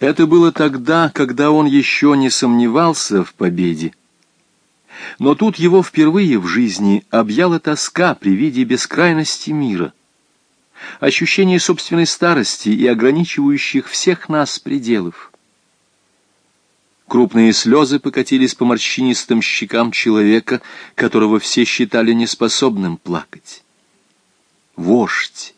Это было тогда, когда он еще не сомневался в победе. Но тут его впервые в жизни объяла тоска при виде бескрайности мира, ощущение собственной старости и ограничивающих всех нас пределов. Крупные слезы покатились по морщинистым щекам человека, которого все считали неспособным плакать. Вождь,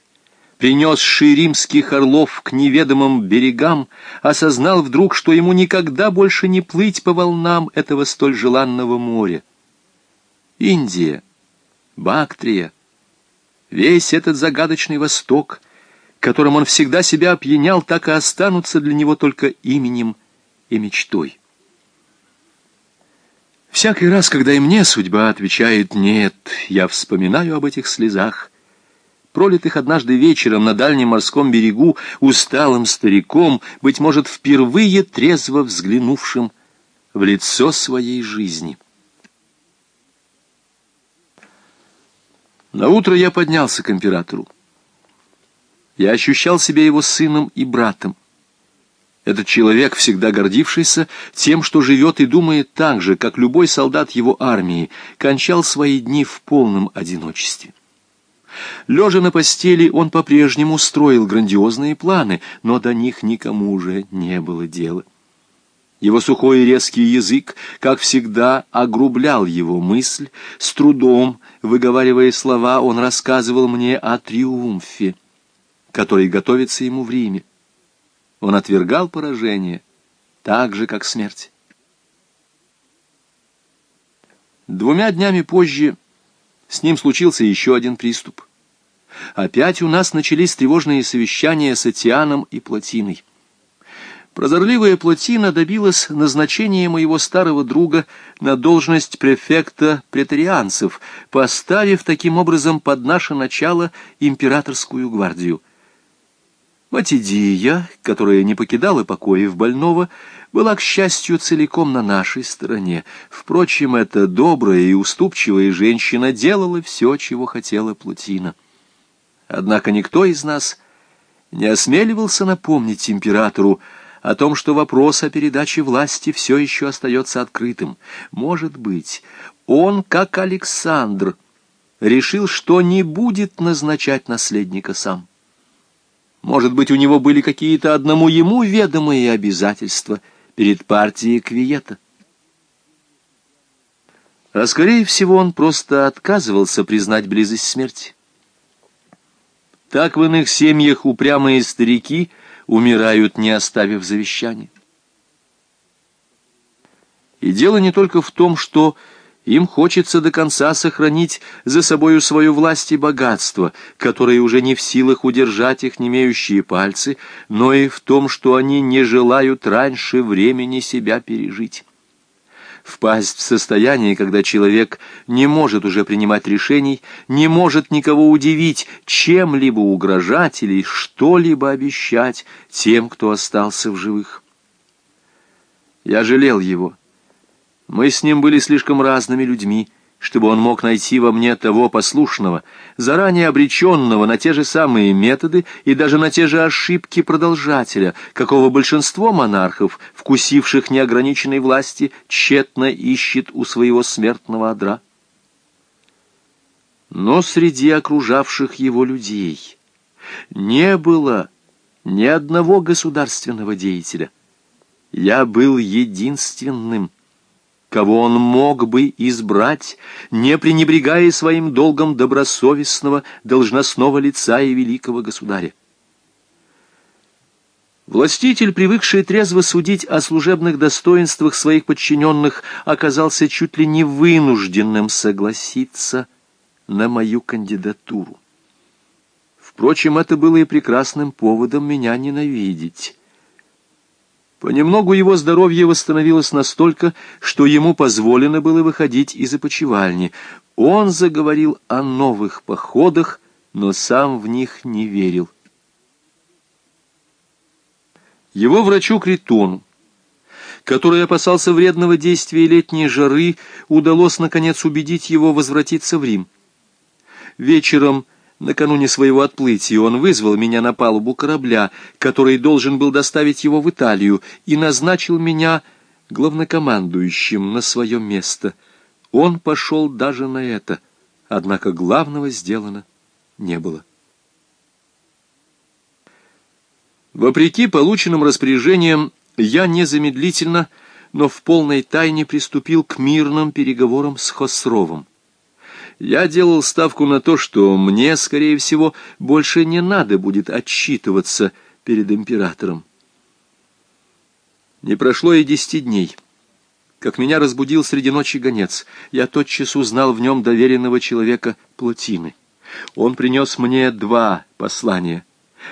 принесший римских орлов к неведомым берегам, осознал вдруг, что ему никогда больше не плыть по волнам этого столь желанного моря. Индия, Бактрия, весь этот загадочный Восток, которым он всегда себя опьянял, так и останутся для него только именем и мечтой. Всякий раз, когда и мне судьба отвечает «нет», я вспоминаю об этих слезах, пролитых однажды вечером на дальнем морском берегу усталым стариком, быть может, впервые трезво взглянувшим в лицо своей жизни. На утро я поднялся к императору. Я ощущал себя его сыном и братом. Этот человек, всегда гордившийся тем, что живет и думает так же, как любой солдат его армии, кончал свои дни в полном одиночестве. Лежа на постели, он по-прежнему строил грандиозные планы, но до них никому уже не было дела. Его сухой и резкий язык, как всегда, огрублял его мысль. С трудом, выговаривая слова, он рассказывал мне о триумфе, который готовится ему в Риме. Он отвергал поражение, так же, как смерть. Двумя днями позже с ним случился еще один приступ. Опять у нас начались тревожные совещания с Атианом и Плотиной. Прозорливая Плотина добилась назначения моего старого друга на должность префекта претарианцев, поставив таким образом под наше начало императорскую гвардию. Матидия, которая не покидала покоев больного, была, к счастью, целиком на нашей стороне. Впрочем, эта добрая и уступчивая женщина делала все, чего хотела Плутина. Однако никто из нас не осмеливался напомнить императору о том, что вопрос о передаче власти все еще остается открытым. Может быть, он, как Александр, решил, что не будет назначать наследника сам. Может быть, у него были какие-то одному ему ведомые обязательства перед партией Квиета. А скорее всего, он просто отказывался признать близость смерти. Так в иных семьях упрямые старики умирают, не оставив завещания. И дело не только в том, что им хочется до конца сохранить за собою свою власть и богатство, которые уже не в силах удержать их немеющие пальцы, но и в том, что они не желают раньше времени себя пережить. Впасть в состояние, когда человек не может уже принимать решений, не может никого удивить, чем-либо угрожать или что-либо обещать тем, кто остался в живых. Я жалел его мы с ним были слишком разными людьми, чтобы он мог найти во мне того послушного, заранее обреченного на те же самые методы и даже на те же ошибки продолжателя, какого большинство монархов, вкусивших неограниченной власти, тщетно ищет у своего смертного одра. Но среди окружавших его людей не было ни одного государственного деятеля. Я был единственным, кого он мог бы избрать, не пренебрегая своим долгом добросовестного, должностного лица и великого государя. Властитель, привыкший трезво судить о служебных достоинствах своих подчиненных, оказался чуть ли не вынужденным согласиться на мою кандидатуру. Впрочем, это было и прекрасным поводом меня ненавидеть. Понемногу его здоровье восстановилось настолько, что ему позволено было выходить из опочивальни. Он заговорил о новых походах, но сам в них не верил. Его врачу Критону, который опасался вредного действия летней жары, удалось, наконец, убедить его возвратиться в Рим. Вечером Накануне своего отплытия он вызвал меня на палубу корабля, который должен был доставить его в Италию, и назначил меня главнокомандующим на свое место. Он пошел даже на это, однако главного сделано не было. Вопреки полученным распоряжениям, я незамедлительно, но в полной тайне приступил к мирным переговорам с Хосровым. Я делал ставку на то, что мне, скорее всего, больше не надо будет отчитываться перед императором. Не прошло и десяти дней. Как меня разбудил среди ночи гонец, я тотчас узнал в нем доверенного человека Плотины. Он принес мне два послания.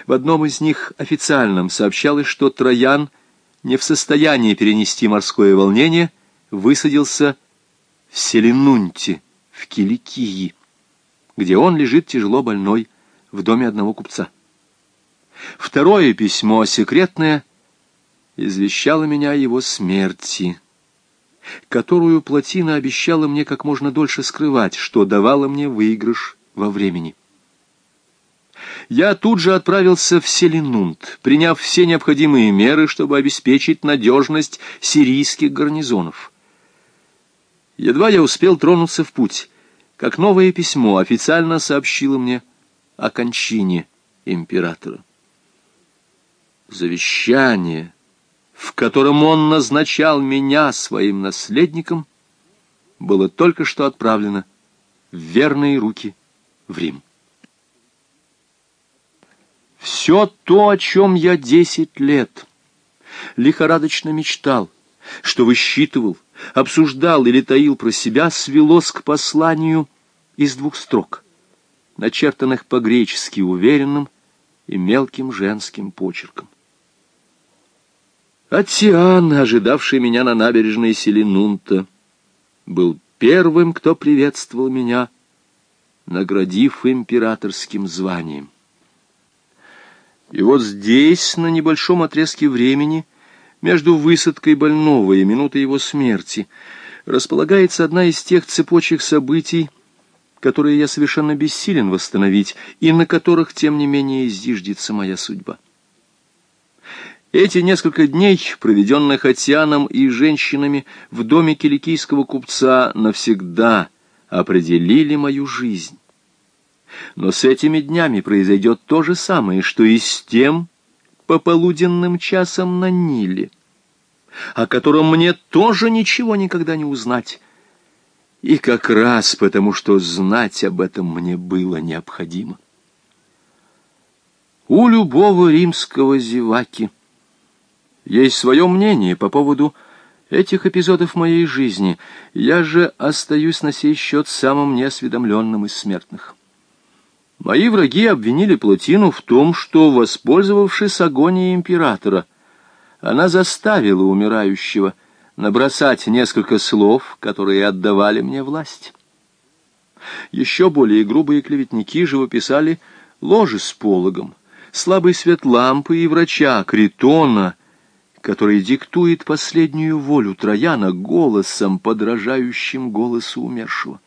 В одном из них официальном сообщалось, что Троян, не в состоянии перенести морское волнение, высадился в Селенунте, в Киликии, где он лежит тяжело больной в доме одного купца. Второе письмо, секретное, извещало меня о его смерти, которую плотина обещала мне как можно дольше скрывать, что давало мне выигрыш во времени. Я тут же отправился в Селинунт, приняв все необходимые меры, чтобы обеспечить надежность сирийских гарнизонов. Едва я успел тронуться в путь, как новое письмо официально сообщило мне о кончине императора. Завещание, в котором он назначал меня своим наследником, было только что отправлено в верные руки в Рим. Все то, о чем я десять лет лихорадочно мечтал, что высчитывал, обсуждал или таил про себя, свелось к посланию из двух строк, начертанных по-гречески уверенным и мелким женским почерком. Атиан, ожидавший меня на набережной Селенунта, был первым, кто приветствовал меня, наградив императорским званием. И вот здесь, на небольшом отрезке времени, между высадкой больного и минутой его смерти, располагается одна из тех цепочек событий, которые я совершенно бессилен восстановить, и на которых, тем не менее, зиждется моя судьба. Эти несколько дней, проведенных Атьяном и женщинами в доме киликийского купца, навсегда определили мою жизнь. Но с этими днями произойдет то же самое, что и с тем пополуденным часом на Ниле, о котором мне тоже ничего никогда не узнать. И как раз потому, что знать об этом мне было необходимо. У любого римского зеваки есть свое мнение по поводу этих эпизодов моей жизни. Я же остаюсь на сей счет самым неосведомленным из смертных. Мои враги обвинили Плотину в том, что, воспользовавшись агонией императора, она заставила умирающего набросать несколько слов, которые отдавали мне власть. Еще более грубые клеветники живописали ложи с пологом, слабый свет лампы и врача Критона, который диктует последнюю волю Трояна голосом, подражающим голосу умершего.